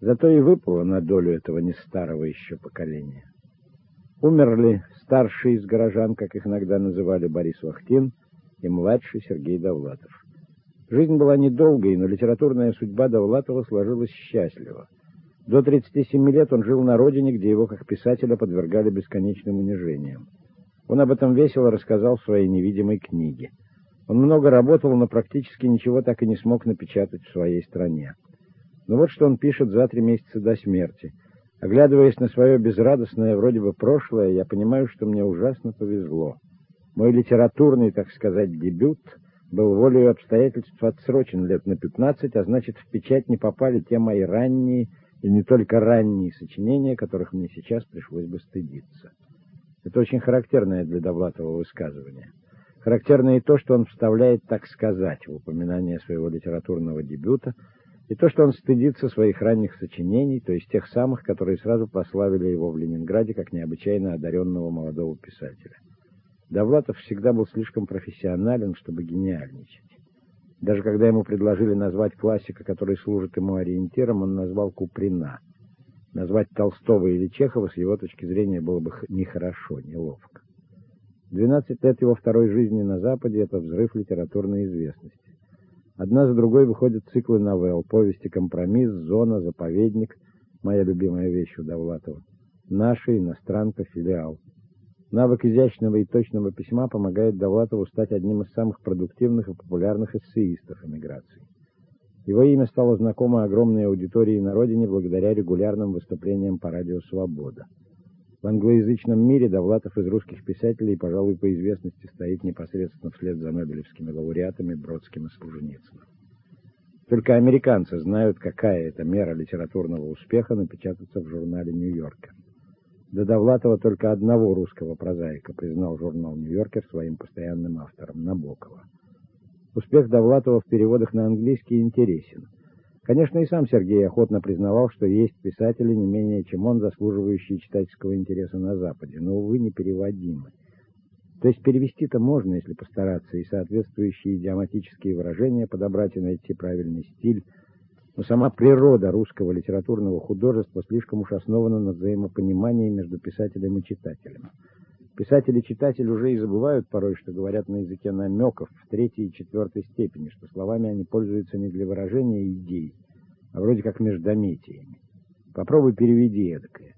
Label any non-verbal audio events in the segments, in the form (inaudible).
Зато и выпало на долю этого не старого еще поколения. Умерли старший из горожан, как их иногда называли Борис Вахтин, и младший Сергей Довлатов. Жизнь была недолгой, но литературная судьба Довлатова сложилась счастливо. До 37 лет он жил на родине, где его как писателя подвергали бесконечным унижениям. Он об этом весело рассказал в своей невидимой книге. Он много работал, но практически ничего так и не смог напечатать в своей стране. Но вот что он пишет за три месяца до смерти. Оглядываясь на свое безрадостное вроде бы прошлое, я понимаю, что мне ужасно повезло. Мой литературный, так сказать, дебют был волею обстоятельств отсрочен лет на 15, а значит, в печать не попали те мои ранние и не только ранние сочинения, которых мне сейчас пришлось бы стыдиться. Это очень характерное для Довлатова высказывание. Характерно и то, что он вставляет «так сказать» в упоминание своего литературного дебюта, и то, что он стыдится своих ранних сочинений, то есть тех самых, которые сразу прославили его в Ленинграде как необычайно одаренного молодого писателя. Довлатов всегда был слишком профессионален, чтобы гениальничать. Даже когда ему предложили назвать классика, который служит ему ориентиром, он назвал Куприна. Назвать Толстого или Чехова с его точки зрения было бы нехорошо, неловко. 12 лет его второй жизни на Западе — это взрыв литературной известности. Одна за другой выходят циклы новелл, повести «Компромисс», «Зона», «Заповедник», моя любимая вещь у Довлатова, «Наша», «Иностранка», «Филиал». Навык изящного и точного письма помогает Довлатову стать одним из самых продуктивных и популярных эссеистов эмиграции. Его имя стало знакомо огромной аудитории на родине благодаря регулярным выступлениям по радио «Свобода». В англоязычном мире Довлатов из русских писателей, пожалуй, по известности стоит непосредственно вслед за нобелевскими лауреатами Бродским и Солженицыным. Только американцы знают, какая это мера литературного успеха напечататься в журнале «Нью-Йоркер». До Довлатова только одного русского прозаика признал журнал «Нью-Йоркер» своим постоянным автором – Набокова. Успех Довлатова в переводах на английский интересен. Конечно, и сам Сергей охотно признавал, что есть писатели не менее, чем он, заслуживающие читательского интереса на Западе, но, увы, непереводимы. То есть перевести-то можно, если постараться, и соответствующие идиоматические выражения подобрать и найти правильный стиль – но сама природа русского литературного художества слишком уж основана на взаимопонимании между писателем и читателем. Писатель и читатель уже и забывают порой, что говорят на языке намеков в третьей и четвертой степени, что словами они пользуются не для выражения идей, а вроде как междометиями. Попробуй переведи эдакое.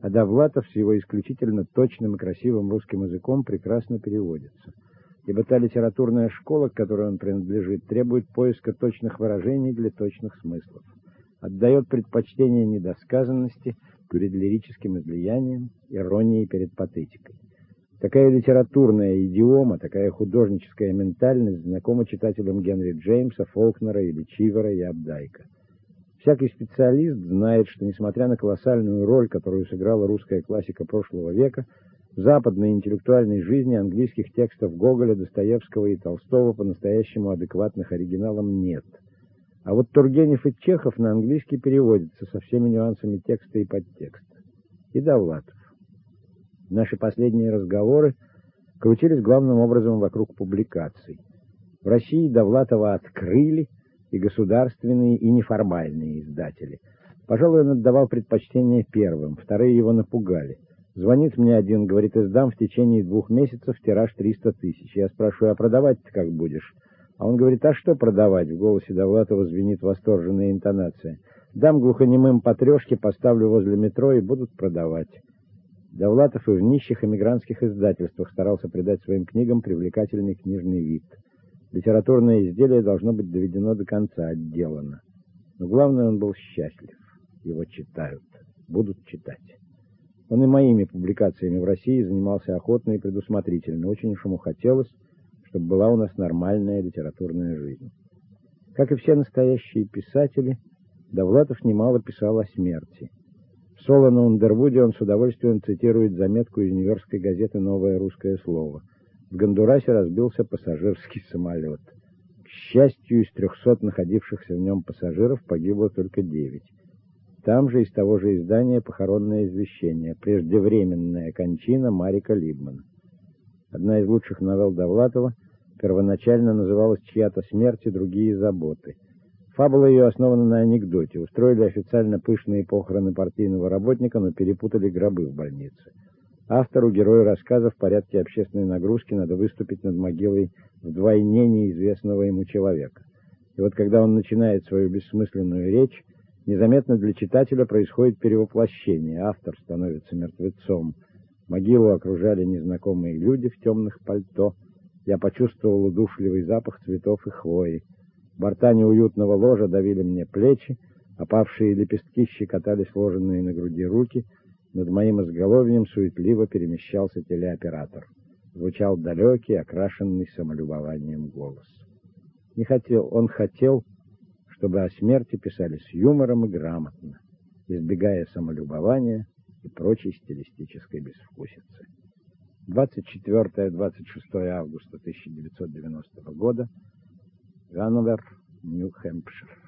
А Довлатов с его исключительно точным и красивым русским языком прекрасно переводится – ибо та литературная школа, к которой он принадлежит, требует поиска точных выражений для точных смыслов, отдает предпочтение недосказанности перед лирическим излиянием, иронии перед патетикой. Такая литературная идиома, такая художническая ментальность знакома читателям Генри Джеймса, Фолкнера или Чивера и Абдайка. Всякий специалист знает, что, несмотря на колоссальную роль, которую сыграла русская классика прошлого века, в западной интеллектуальной жизни английских текстов Гоголя, Достоевского и Толстого по-настоящему адекватных оригиналам нет. А вот Тургенев и Чехов на английский переводятся со всеми нюансами текста и подтекста. И Довлатов. Наши последние разговоры крутились главным образом вокруг публикаций. В России Довлатова открыли и государственные, и неформальные издатели. Пожалуй, он отдавал предпочтение первым, вторые его напугали. Звонит мне один, говорит, издам в течение двух месяцев тираж 300 тысяч. Я спрашиваю, а продавать-то как будешь? А он говорит, а что продавать? В голосе Довлатова звенит восторженная интонация. Дам глухонемым по трешке, поставлю возле метро и будут продавать. Довлатов и в нищих эмигрантских издательствах старался придать своим книгам привлекательный книжный вид. Литературное изделие должно быть доведено до конца, отделано. Но главное, он был счастлив. Его читают, будут читать. Он и моими публикациями в России занимался охотно и предусмотрительно. Очень уж ему хотелось, чтобы была у нас нормальная литературная жизнь. Как и все настоящие писатели, Довлатов немало писал о смерти. В соло на Ундервуде он с удовольствием цитирует заметку из нью-йоркской газеты «Новое русское слово». В Гондурасе разбился пассажирский (laughs) самолет. К счастью, из трехсот находившихся в нем пассажиров погибло только девять. Там же из того же издания похоронное извещение «Преждевременная кончина Марика Либмана». Одна из лучших новелл Довлатова первоначально называлась «Чья-то смерть и другие заботы». Фабула ее основана на анекдоте. Устроили официально пышные похороны партийного работника, но перепутали гробы в больнице. Автору, герою рассказа в порядке общественной нагрузки надо выступить над могилой вдвойне неизвестного ему человека. И вот когда он начинает свою бессмысленную речь, незаметно для читателя происходит перевоплощение. Автор становится мертвецом. Могилу окружали незнакомые люди в темных пальто. Я почувствовал удушливый запах цветов и хвои. Борта неуютного ложа давили мне плечи, опавшие лепестки щекотали сложенные на груди руки. Над моим изголовьем суетливо перемещался телеоператор. Звучал далекий, окрашенный самолюбованием голос. Не хотел, он хотел, чтобы о смерти писали с юмором и грамотно, избегая самолюбования и прочей стилистической безвкусицы. 24-26 августа 1990 года Hanover, New Hampshire.